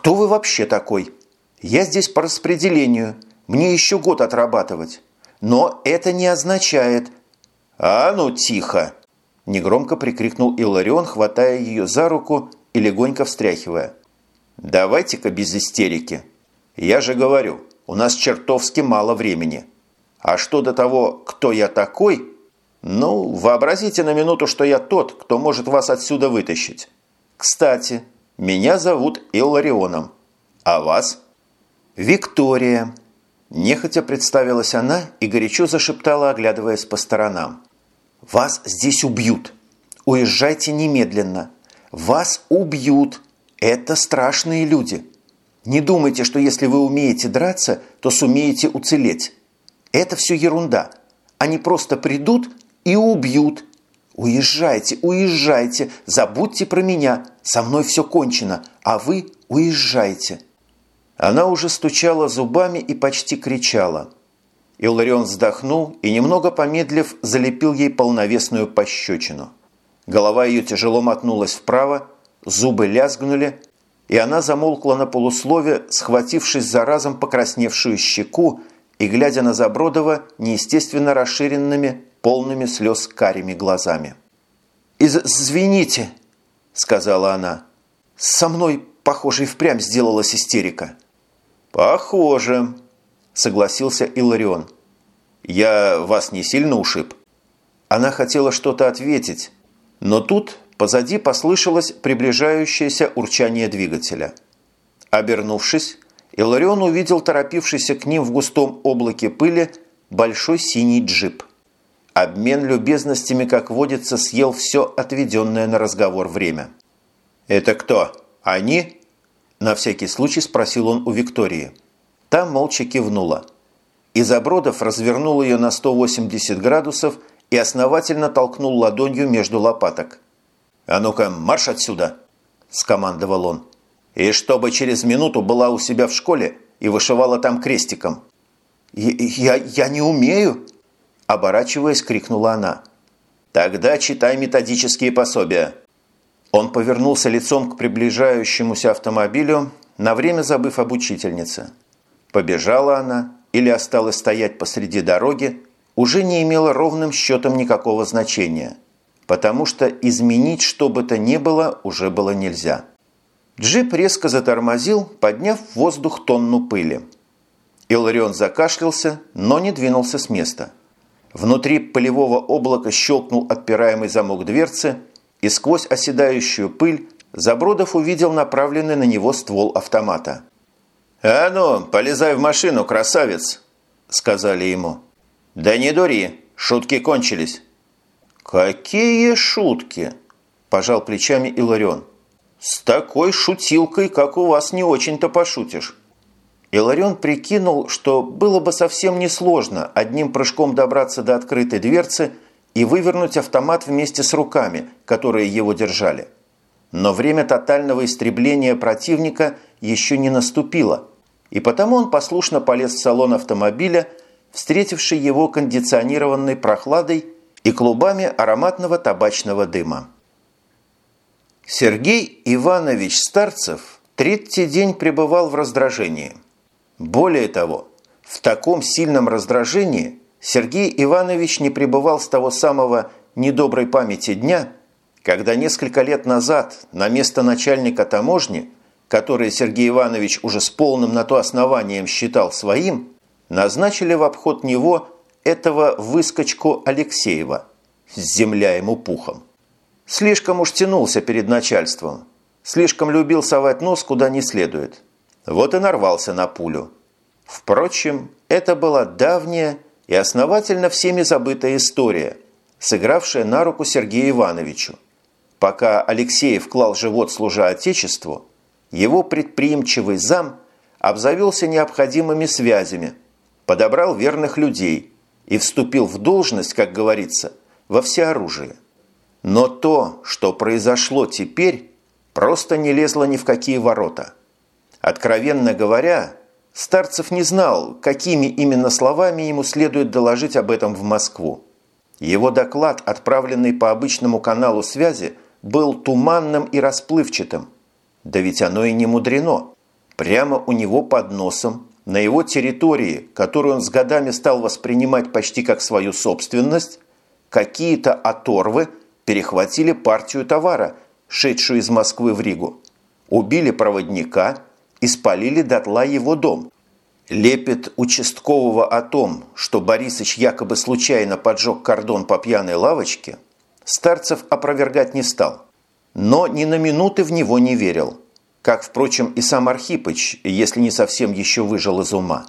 кто вы вообще такой? Я здесь по распределению, мне еще год отрабатывать. Но это не означает... А ну тихо! Негромко прикрикнул Иларион, хватая ее за руку и легонько встряхивая. «Давайте-ка без истерики. Я же говорю, у нас чертовски мало времени. А что до того, кто я такой? Ну, вообразите на минуту, что я тот, кто может вас отсюда вытащить. Кстати, меня зовут Илларионом. А вас?» «Виктория», – нехотя представилась она и горячо зашептала, оглядываясь по сторонам. «Вас здесь убьют. Уезжайте немедленно. Вас убьют. Это страшные люди. Не думайте, что если вы умеете драться, то сумеете уцелеть. Это все ерунда. Они просто придут и убьют. Уезжайте, уезжайте, забудьте про меня. Со мной все кончено, а вы уезжайте. Она уже стучала зубами и почти кричала. Илларион вздохнул и, немного помедлив, залепил ей полновесную пощечину. Голова ее тяжело мотнулась вправо, зубы лязгнули, и она замолкла на полуслове, схватившись за разом покрасневшую щеку и глядя на Забродова неестественно расширенными, полными слез карими глазами. «Извините», – сказала она, – «со мной, похоже, и впрямь сделалась истерика». «Похоже», – согласился Иларион. «Я вас не сильно ушиб?» Она хотела что-то ответить, но тут позади послышалось приближающееся урчание двигателя. Обернувшись, Иларион увидел торопившийся к ним в густом облаке пыли большой синий джип. Обмен любезностями, как водится, съел все отведенное на разговор время. «Это кто? Они?» На всякий случай спросил он у Виктории. Та молча кивнула. Изобродов развернул ее на 180 градусов и основательно толкнул ладонью между лопаток. «А ну-ка, марш отсюда!» – скомандовал он. «И чтобы через минуту была у себя в школе и вышивала там крестиком». «Я, я не умею!» – оборачиваясь, крикнула она. «Тогда читай методические пособия», он повернулся лицом к приближающемуся автомобилю, на время забыв об учительнице. Побежала она или осталась стоять посреди дороги, уже не имело ровным счетом никакого значения, потому что изменить что бы то ни было уже было нельзя. Джип резко затормозил, подняв в воздух тонну пыли. Иларион закашлялся, но не двинулся с места. Внутри полевого облака щелкнул отпираемый замок дверцы – и сквозь оседающую пыль Забродов увидел направленный на него ствол автомата. «А ну, полезай в машину, красавец!» – сказали ему. «Да не дури, шутки кончились». «Какие шутки?» – пожал плечами Иларион. «С такой шутилкой, как у вас, не очень-то пошутишь». Иларион прикинул, что было бы совсем несложно одним прыжком добраться до открытой дверцы – и вывернуть автомат вместе с руками, которые его держали. Но время тотального истребления противника еще не наступило, и потому он послушно полез в салон автомобиля, встретивший его кондиционированной прохладой и клубами ароматного табачного дыма. Сергей Иванович Старцев третий день пребывал в раздражении. Более того, в таком сильном раздражении, Сергей Иванович не пребывал с того самого недоброй памяти дня, когда несколько лет назад на место начальника таможни, который Сергей Иванович уже с полным на то основанием считал своим, назначили в обход него этого выскочку Алексеева с земля ему пухом. Слишком уж тянулся перед начальством, слишком любил совать нос куда не следует. Вот и нарвался на пулю. Впрочем, это была давняя и основательно всеми забытая история, сыгравшая на руку Сергею Ивановичу. Пока Алексеев клал живот служа Отечеству, его предприимчивый зам обзавелся необходимыми связями, подобрал верных людей и вступил в должность, как говорится, во всеоружие. Но то, что произошло теперь, просто не лезло ни в какие ворота. Откровенно говоря, Старцев не знал, какими именно словами ему следует доложить об этом в Москву. Его доклад, отправленный по обычному каналу связи, был туманным и расплывчатым. Да ведь оно и не мудрено. Прямо у него под носом, на его территории, которую он с годами стал воспринимать почти как свою собственность, какие-то оторвы перехватили партию товара, шедшую из Москвы в Ригу, убили проводника и спалили дотла его дом. Лепет участкового о том, что Борисыч якобы случайно поджег кордон по пьяной лавочке, Старцев опровергать не стал, но ни на минуты в него не верил, как, впрочем, и сам Архипыч, если не совсем еще выжил из ума.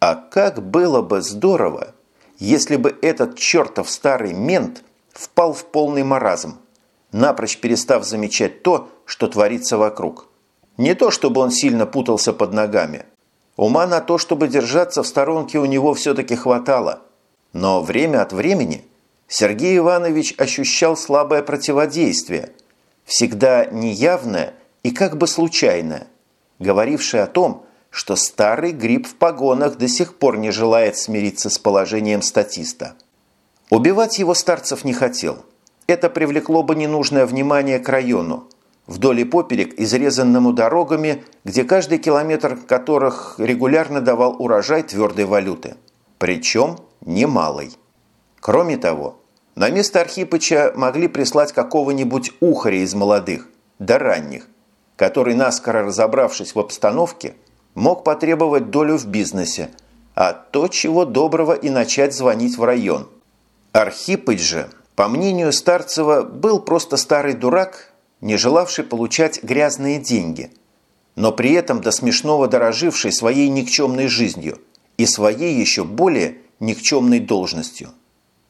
А как было бы здорово, если бы этот чертов старый мент впал в полный маразм, напрочь перестав замечать то, что творится вокруг. Не то, чтобы он сильно путался под ногами. Ума на то, чтобы держаться в сторонке у него все-таки хватало. Но время от времени Сергей Иванович ощущал слабое противодействие, всегда неявное и как бы случайное, говорившее о том, что старый гриб в погонах до сих пор не желает смириться с положением статиста. Убивать его старцев не хотел. Это привлекло бы ненужное внимание к району, вдоль и поперек изрезанному дорогами, где каждый километр которых регулярно давал урожай твердой валюты. Причем немалый. Кроме того, на место Архипыча могли прислать какого-нибудь ухаря из молодых, до ранних, который, наскоро разобравшись в обстановке, мог потребовать долю в бизнесе, а то, чего доброго, и начать звонить в район. Архипыч же, по мнению Старцева, был просто старый дурак, не желавший получать грязные деньги, но при этом до смешного дороживший своей никчемной жизнью и своей еще более никчемной должностью –